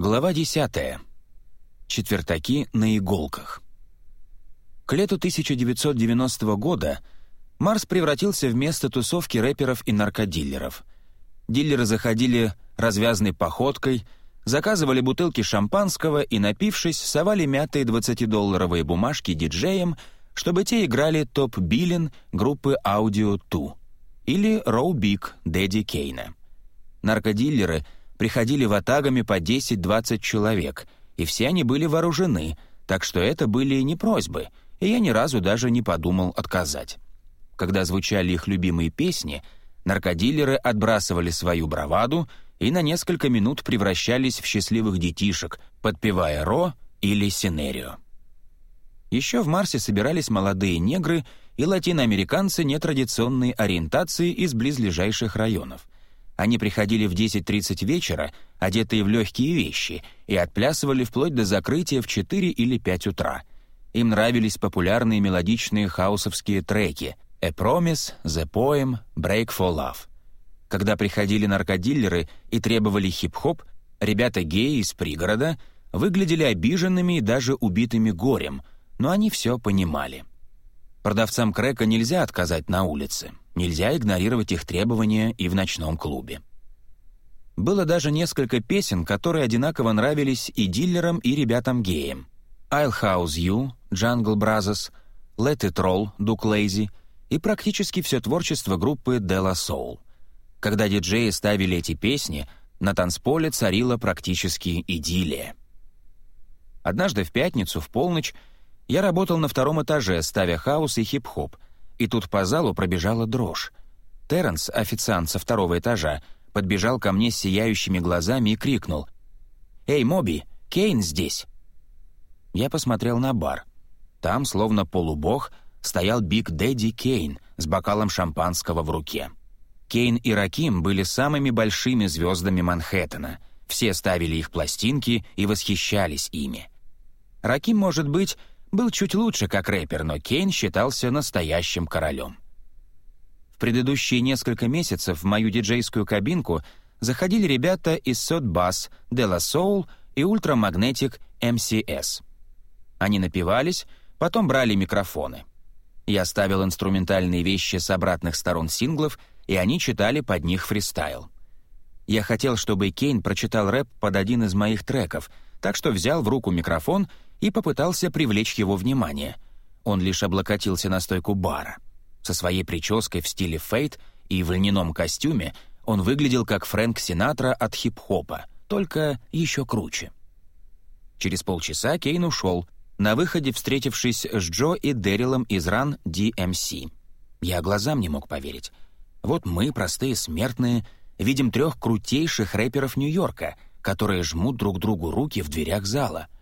Глава 10. Четвертаки на иголках. К лету 1990 года Марс превратился в место тусовки рэперов и наркодиллеров. Диллеры заходили развязной походкой, заказывали бутылки шампанского и, напившись, совали мятые 20-долларовые бумажки диджеям, чтобы те играли топ-биллин группы Audio 2 или Роу Биг Дэдди Кейна. Наркодиллеры — приходили ватагами по 10-20 человек, и все они были вооружены, так что это были не просьбы, и я ни разу даже не подумал отказать. Когда звучали их любимые песни, наркодилеры отбрасывали свою браваду и на несколько минут превращались в счастливых детишек, подпевая «Ро» или «Синерио». Еще в Марсе собирались молодые негры и латиноамериканцы нетрадиционной ориентации из близлежащих районов — они приходили в 10.30 вечера, одетые в легкие вещи, и отплясывали вплоть до закрытия в 4 или 5 утра. Им нравились популярные мелодичные хаусовские треки «A Promise», «The Poem», «Break for Love». Когда приходили наркодиллеры и требовали хип-хоп, ребята-геи из пригорода выглядели обиженными и даже убитыми горем, но они все понимали. Продавцам крека нельзя отказать на улице. Нельзя игнорировать их требования и в ночном клубе. Было даже несколько песен, которые одинаково нравились и дилерам, и ребятам-геям. «I'll House You», «Jungle Brothers», «Let It Roll», «Duke Lazy» и практически все творчество группы De La Soul. Когда диджеи ставили эти песни, на танцполе царила практически идиллия. Однажды в пятницу, в полночь, я работал на втором этаже, ставя хаус и хип-хоп — и тут по залу пробежала дрожь. Терренс, официант со второго этажа, подбежал ко мне с сияющими глазами и крикнул. «Эй, Моби, Кейн здесь!» Я посмотрел на бар. Там, словно полубог, стоял Биг Дэдди Кейн с бокалом шампанского в руке. Кейн и Раким были самыми большими звездами Манхэттена. Все ставили их пластинки и восхищались ими. Раким, может быть, был чуть лучше как рэпер, но Кейн считался настоящим королем. В предыдущие несколько месяцев в мою диджейскую кабинку заходили ребята из Bass, De La Soul и Ultramagnetic MCS. Они напивались, потом брали микрофоны. Я ставил инструментальные вещи с обратных сторон синглов, и они читали под них фристайл. Я хотел, чтобы Кейн прочитал рэп под один из моих треков, так что взял в руку микрофон — и попытался привлечь его внимание. Он лишь облокотился на стойку бара. Со своей прической в стиле фейт и в льняном костюме он выглядел как Фрэнк Синатра от хип-хопа, только еще круче. Через полчаса Кейн ушел, на выходе встретившись с Джо и Дэрилом из ран DMC. Я глазам не мог поверить. Вот мы, простые смертные, видим трех крутейших рэперов Нью-Йорка, которые жмут друг другу руки в дверях зала —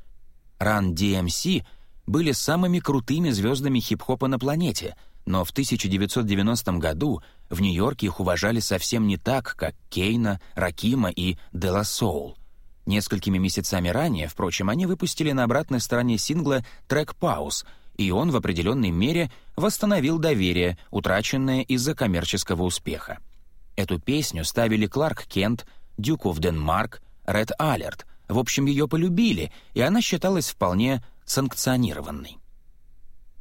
Run DMC были самыми крутыми звездами хип-хопа на планете, но в 1990 году в Нью-Йорке их уважали совсем не так, как Кейна, Ракима и Дела Соул. Несколькими месяцами ранее, впрочем, они выпустили на обратной стороне сингла трек «Пауз», и он в определенной мере восстановил доверие, утраченное из-за коммерческого успеха. Эту песню ставили Кларк Кент, Дюк оф Денмарк, Ред Алерт — в общем, ее полюбили, и она считалась вполне санкционированной.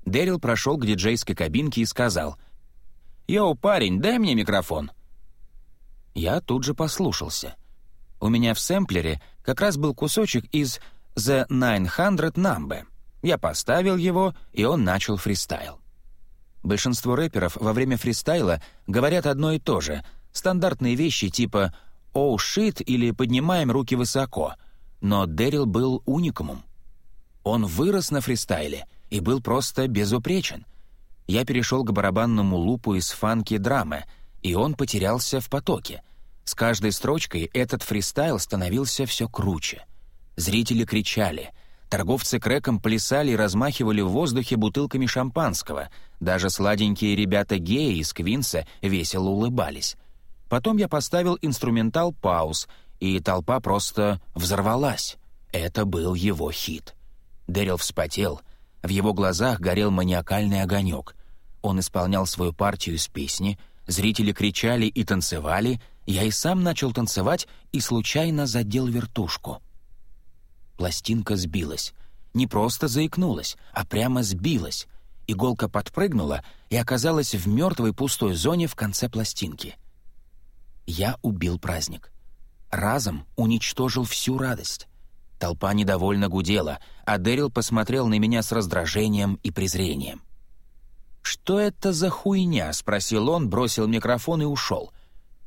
Дэрил прошел к диджейской кабинке и сказал, «Йоу, парень, дай мне микрофон». Я тут же послушался. У меня в сэмплере как раз был кусочек из «The 900 Number». Я поставил его, и он начал фристайл. Большинство рэперов во время фристайла говорят одно и то же, стандартные вещи типа «Оу, oh, шит» или «Поднимаем руки высоко», но Дэрил был уникумом. Он вырос на фристайле и был просто безупречен. Я перешел к барабанному лупу из фанки-драмы, и он потерялся в потоке. С каждой строчкой этот фристайл становился все круче. Зрители кричали — Торговцы крэком плясали и размахивали в воздухе бутылками шампанского. Даже сладенькие ребята-геи из Квинса весело улыбались. Потом я поставил инструментал «Пауз», и толпа просто взорвалась. Это был его хит. Дэрил вспотел, в его глазах горел маниакальный огонек. Он исполнял свою партию из песни, зрители кричали и танцевали, я и сам начал танцевать и случайно задел вертушку. Пластинка сбилась. Не просто заикнулась, а прямо сбилась. Иголка подпрыгнула и оказалась в мертвой пустой зоне в конце пластинки. Я убил праздник. Разом уничтожил всю радость. Толпа недовольно гудела, а Дэрил посмотрел на меня с раздражением и презрением. «Что это за хуйня?» — спросил он, бросил микрофон и ушел.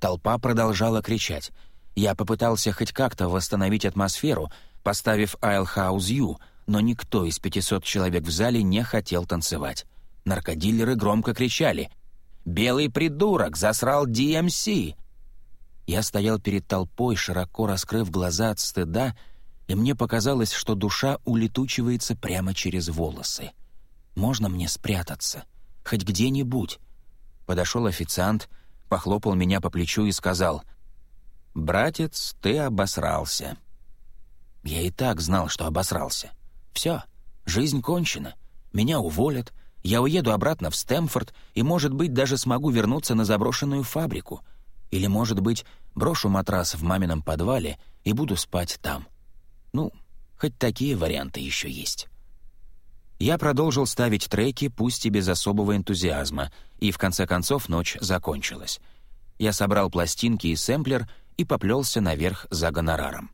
Толпа продолжала кричать. Я попытался хоть как-то восстановить атмосферу, поставив «I'll you», но никто из 500 человек в зале не хотел танцевать. Наркодилеры громко кричали «Белый придурок! Засрал DMC!» Я стоял перед толпой, широко раскрыв глаза от стыда, и мне показалось, что душа улетучивается прямо через волосы. «Можно мне спрятаться? Хоть где-нибудь?» Подошел официант, похлопал меня по плечу и сказал, «Братец, ты обосрался». Я и так знал, что обосрался. Все, жизнь кончена. Меня уволят, я уеду обратно в Стэмфорд и, может быть, даже смогу вернуться на заброшенную фабрику. Или, может быть, брошу матрас в мамином подвале и буду спать там. Ну, хоть такие варианты еще есть. Я продолжил ставить треки, пусть и без особого энтузиазма, и в конце концов ночь закончилась. Я собрал пластинки и сэмплер и поплелся наверх за гонораром.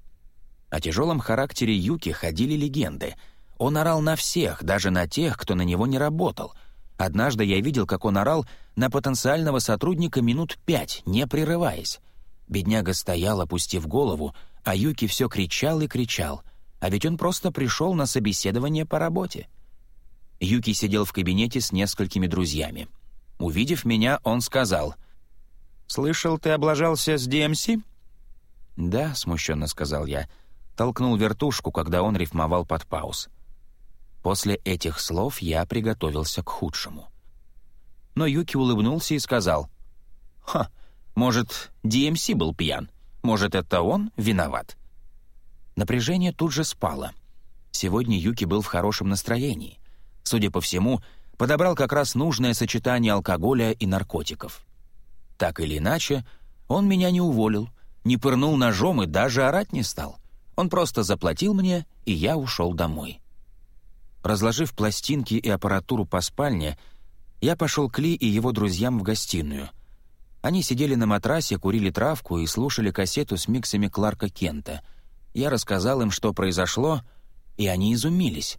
О тяжелом характере Юки ходили легенды. Он орал на всех, даже на тех, кто на него не работал. Однажды я видел, как он орал на потенциального сотрудника минут пять, не прерываясь. Бедняга стоял, опустив голову, а Юки все кричал и кричал. А ведь он просто пришел на собеседование по работе. Юки сидел в кабинете с несколькими друзьями. Увидев меня, он сказал, «Слышал, ты облажался с DMC?» «Да», — смущенно сказал я, толкнул вертушку, когда он рифмовал под пауз. После этих слов я приготовился к худшему. Но Юки улыбнулся и сказал, «Ха, может, DMC был пьян? Может, это он виноват?» Напряжение тут же спало. Сегодня Юки был в хорошем настроении. Судя по всему, подобрал как раз нужное сочетание алкоголя и наркотиков. Так или иначе, он меня не уволил, не пырнул ножом и даже орать не стал. Он просто заплатил мне, и я ушел домой. Разложив пластинки и аппаратуру по спальне, я пошел к Ли и его друзьям в гостиную. Они сидели на матрасе, курили травку и слушали кассету с миксами Кларка Кента. Я рассказал им, что произошло, и они изумились.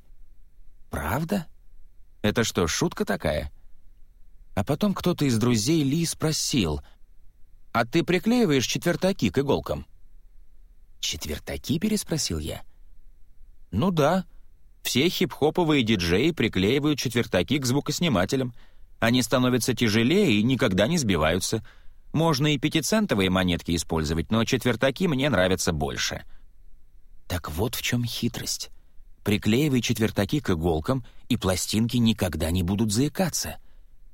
«Правда? Это что, шутка такая?» А потом кто-то из друзей Ли спросил, «А ты приклеиваешь четвертаки к иголкам?» «Четвертаки?» — переспросил я. «Ну да. Все хип-хоповые диджеи приклеивают четвертаки к звукоснимателям. Они становятся тяжелее и никогда не сбиваются. Можно и пятицентовые монетки использовать, но четвертаки мне нравятся больше». Так вот в чем хитрость. Приклеивай четвертаки к иголкам, и пластинки никогда не будут заикаться.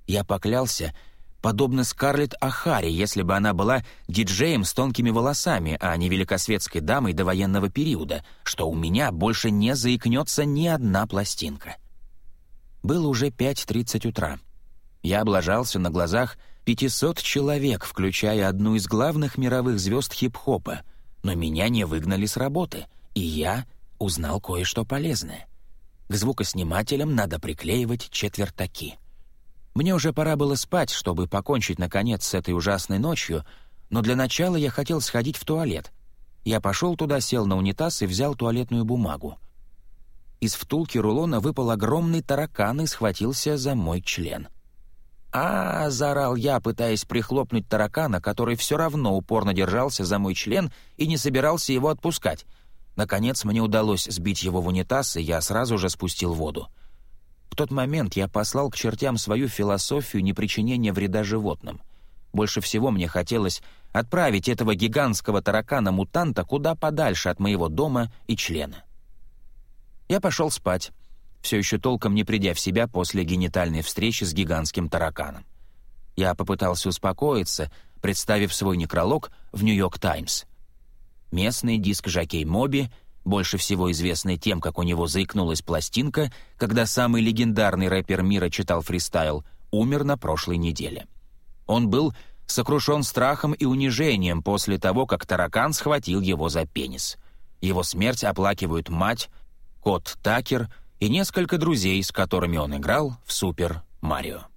Я поклялся, подобно Скарлетт Ахари, если бы она была диджеем с тонкими волосами, а не великосветской дамой до военного периода, что у меня больше не заикнется ни одна пластинка. Было уже 5.30 утра. Я облажался на глазах 500 человек, включая одну из главных мировых звезд хип-хопа, но меня не выгнали с работы, и я узнал кое-что полезное. К звукоснимателям надо приклеивать четвертаки — мне уже пора было спать, чтобы покончить, наконец, с этой ужасной ночью, но для начала я хотел сходить в туалет. Я пошел туда, сел на унитаз и взял туалетную бумагу. Из втулки рулона выпал огромный таракан и схватился за мой член. а, заорал я, пытаясь прихлопнуть таракана, который все равно упорно держался за мой член и не собирался его отпускать. Наконец мне удалось сбить его в унитаз, и я сразу же спустил воду. В тот момент я послал к чертям свою философию непричинения вреда животным. Больше всего мне хотелось отправить этого гигантского таракана-мутанта куда подальше от моего дома и члена. Я пошел спать, все еще толком не придя в себя после генитальной встречи с гигантским тараканом. Я попытался успокоиться, представив свой некролог в «Нью-Йорк Таймс». Местный диск-жокей Моби больше всего известный тем, как у него заикнулась пластинка, когда самый легендарный рэпер мира читал фристайл, умер на прошлой неделе. Он был сокрушен страхом и унижением после того, как таракан схватил его за пенис. Его смерть оплакивают мать, кот Такер и несколько друзей, с которыми он играл в «Супер Марио».